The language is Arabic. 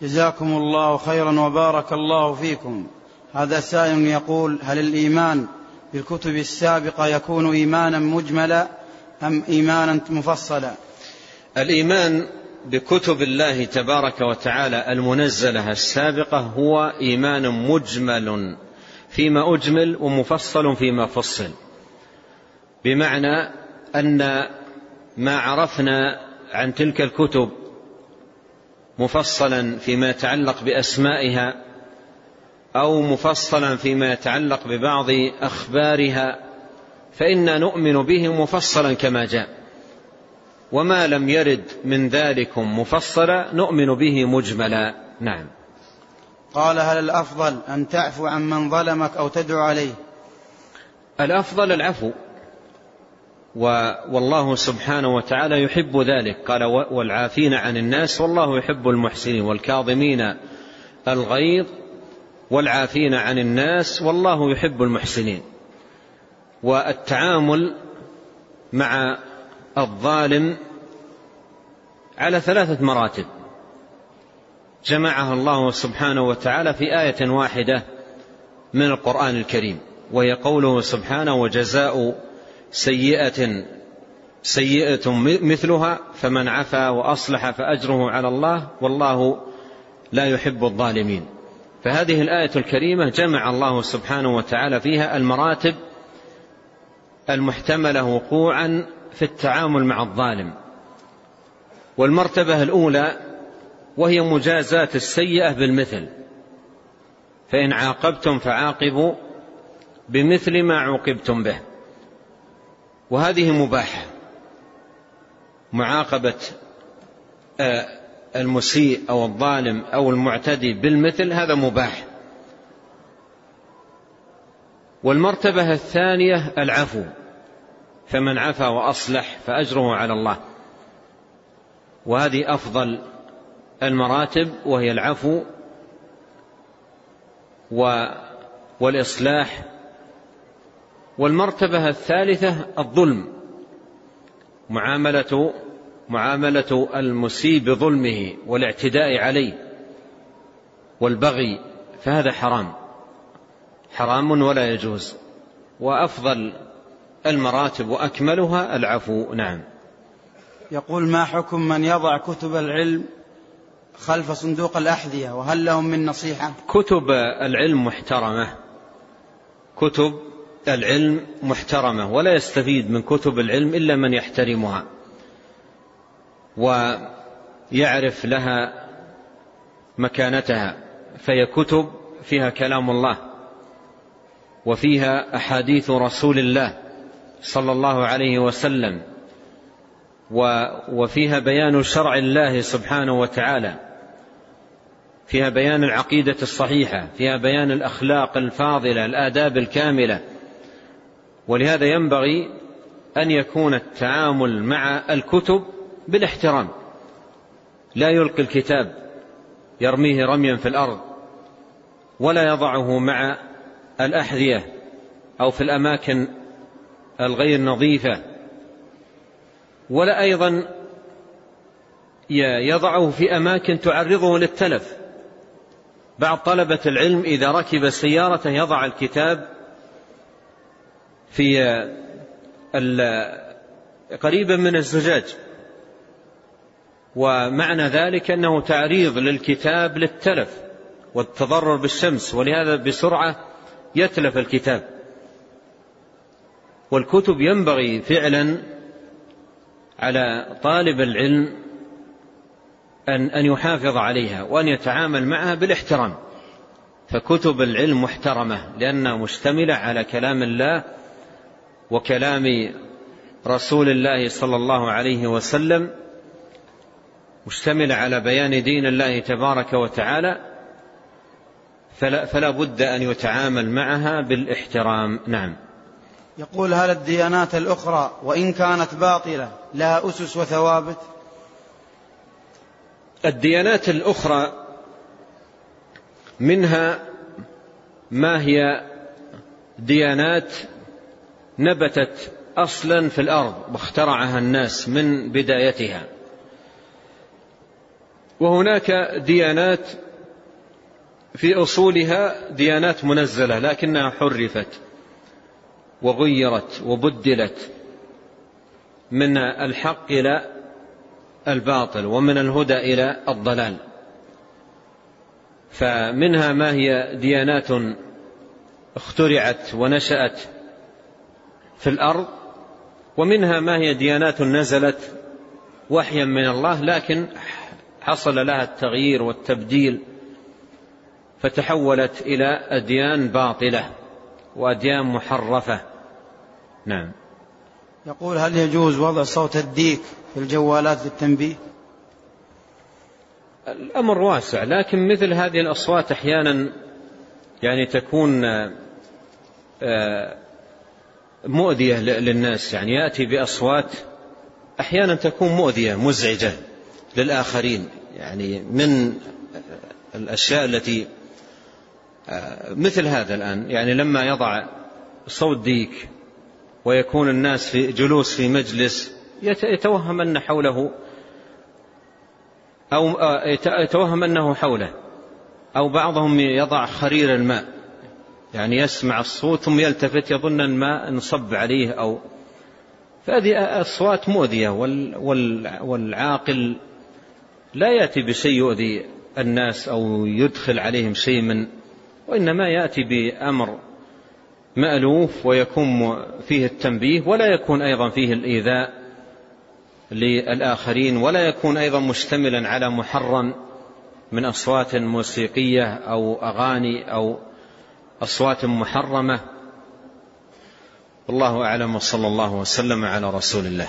جزاكم الله خيرا وبارك الله فيكم. هذا سائل يقول هل الإيمان بالكتب السابقة يكون إيمانا مجملا أم إيمانا مفصلا؟ الإيمان بكتب الله تبارك وتعالى المنزلة السابقة هو إيمان مجمل فيما أجمل ومفصل فيما فصل. بمعنى أن ما عرفنا عن تلك الكتب مفصلا فيما يتعلق بأسمائها أو مفصلا فيما يتعلق ببعض أخبارها فإنا نؤمن به مفصلا كما جاء. وما لم يرد من ذلكم مفصلا نؤمن به مجملا. نعم. قال هل الأفضل أن تعفو عن من ظلمك أو تدعو عليه؟ الأفضل العفو. والله سبحانه وتعالى يحب ذلك. قال والعافين عن الناس والله يحب المحسنين والكاظمين الغيظ والعافين عن الناس والله يحب المحسنين. والتعامل مع الظالم على ثلاثة مراتب. جمعها الله سبحانه وتعالى في آية واحدة من القرآن الكريم وهي قوله سبحانه وجزاء سيئة سيئة مثلها فمن عفا وأصلح فأجره على الله والله لا يحب الظالمين. فهذه الآية الكريمة جمع الله سبحانه وتعالى فيها المراتب المحتملة وقوعا في التعامل مع الظالم. والمرتبة الأولى وهي مجازاة السيئة بالمثل. فإن عاقبتم فعاقبوا بمثل ما عوقبتم به. وهذه مباحة. معاقبة آه، المسيء أو الظالم أو المعتدي بالمثل هذا مباح. والمرتبة الثانية العفو. فمن عفا وأصلح فأجره على الله. وهذه أفضل المراتب وهي العفو والإصلاح والمرتبة الثالثة الظلم. معاملة معاملة المسيء بظلمه والاعتداء عليه والبغي فهذا حرام. حرام ولا يجوز. وأفضل المراتب وأكملها العفو نعم. يقول ما حكم من يضع كتب العلم خلف صندوق الأحذية وهل لهم من نصيحة؟ كتب العلم محترمة. كتب العلم محترمة ولا يستفيد من كتب العلم إلا من يحترمها ويعرف لها مكانتها فهي كتب فيها كلام الله وفيها أحاديث رسول الله صلى الله عليه وسلم وفيها بيان شرع الله سبحانه وتعالى فيها بيان العقيدة الصحيحة فيها بيان الأخلاق الفاضلة الآداب الكاملة ولهذا ينبغي أن يكون التعامل مع الكتب بالاحترام. لا يلقي الكتاب يرميه رميا في الأرض ولا يضعه مع الأحذية أو في الأماكن الغير نظيفة. ولا أيضا يضعه في أماكن تعرضه للتلف. بعض طلبة العلم إذا ركب سيارة يضع الكتاب في قريبا من الزجاج. ومعنى ذلك أنه تعريض للكتاب للتلف والتضرر بالشمس ولهذا بسرعة يتلف الكتاب. والكتب ينبغي فعلا على طالب العلم أن أن يحافظ عليها وأن يتعامل معها بالاحترام. فكتب العلم محترمة لأنها مشتملة على كلام الله وكلام رسول الله صلى الله عليه وسلم مشتملة على بيان دين الله تبارك وتعالى فلا, فلا بد أن يتعامل معها بالإحترام. نعم. يقول هل الديانات الأخرى وإن كانت باطلة لها أسس وثوابت؟ الديانات الأخرى منها ما هي ديانات نبتت أصلا في الأرض واخترعها الناس من بدايتها. وهناك ديانات في أصولها ديانات منزلة لكنها حرفت وغيرت وبدلت من الحق إلى الباطل ومن الهدى إلى الضلال. فمنها ما هي ديانات اخترعت ونشأت في الأرض ومنها ما هي ديانات نزلت وحيا من الله لكن حصل لها التغيير والتبديل فتحولت إلى أديان باطلة وأديان محرفة. نعم. يقول هل يجوز وضع صوت الديك في الجوالات للتنبيه الأمر واسع لكن مثل هذه الأصوات أحيانا يعني تكون آه، مؤذية للناس. يعني يأتي بأصوات أحيانا تكون مؤذية مزعجة للآخرين. يعني من الأشياء التي آه، مثل هذا الآن. يعني لما يضع صوت ديك ويكون الناس في جلوس في مجلس يتوهم أن حوله أو آه، يتوهم أنه حوله أو بعضهم يضع خرير الماء. يعني يسمع الصوت ثم يلتفت يظن الماء انصب عليه أو فهذه أصوات مؤذية والعاقل لا يأتي بشيء يؤذي الناس أو يدخل عليهم شيء من وإنما يأتي بأمر مألوف ويكون فيه التنبيه ولا يكون أيضا فيه الإيذاء للآخرين ولا يكون أيضا مشتملا على محرم من أصوات موسيقية أو أغاني أو أصوات محرمة والله أعلم وصلى الله وسلم على رسول الله.